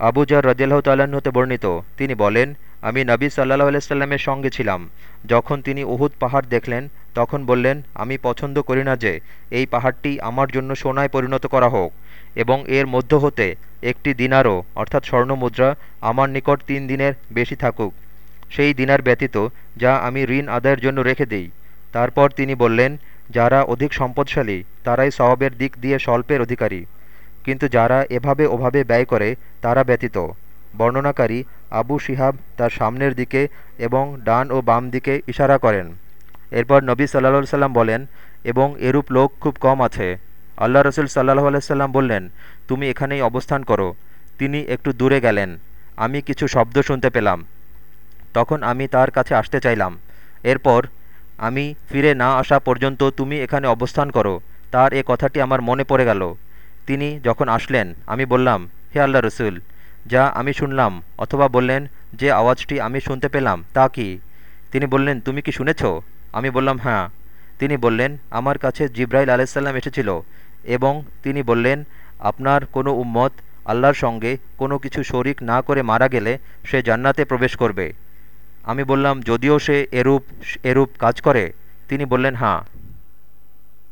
Abu jar রদিয়াল্লাহ তাল্লাহ্ন বর্ণিত, তিনি বলেন, আমি নবী সাল্লাহ আলাইস্লামের সঙ্গে ছিলাম। যখন তিনি উহুদ পাহাড় দেখলেন, তখন বললেন, আমি পছন্দ করি না যে এই পাহাড়টি আমার জন্য সোনায় পরিণত করা হোক এবং এর মধ্য হতে একটি দিনারও, অর্থাৎ স্বর্ণমুদ্রা আমার নিকট তিন দিনের বেশি থাকুক। সেই দিনার ব্যতীত যা আমি ঋণ আদায়ের জন্য রেখে দিই। তারপর তিনি বললেন, যারা অধিক সম্পদশালী, তারাই সওয়াবের দিক দিয়ে স্বল্পের অধিকারী। কিন্তু যারা এভাবে ওভাবে ব্যয় করে, তারা ব্যতীত। বর্ণনাকারী আবু শিহাব তার সামনের দিকে এবং ডান ও বাম দিকে ইশারা করেন। এরপর নবী সাল্লা সাল্লাম বলেন, এবং এরূপ লোক খুব কম আছে। আল্লাহ রসুল সাল্লাহ আলাইসাল্লাম বললেন, তুমি এখানেই অবস্থান করো। তিনি একটু দূরে গেলেন। আমি কিছু শব্দ শুনতে পেলাম। তখন আমি তার কাছে আসতে চাইলাম। এরপর, আমি ফিরে না আসা পর্যন্ত তুমি এখানে অবস্থান করো। তার এ কথাটি আমার মনে পড়ে গেল। তিনি যখন আসলেন, আমি বললাম, হে আল্লাহ রসুল, যা আমি শুনলাম অথবা বললেন, যে আওয়াজটি আমি শুনতে পেলাম, তা কি? তিনি বললেন, তুমি কি শুনেছ? আমি বললাম হ্যাঁ। তিনি বললেন, আমার কাছে জিব্রাইল আলাইসাল্লাম এসেছিল এবং তিনি বললেন, আপনার কোনো উম্মত আল্লাহর সঙ্গে কোনো কিছু শরিক না করে মারা গেলে সে জান্নাতে প্রবেশ করবে। আমি বললাম, যদিও সে এরূপ এরূপ কাজ করে? তিনি বললেন হ্যাঁ।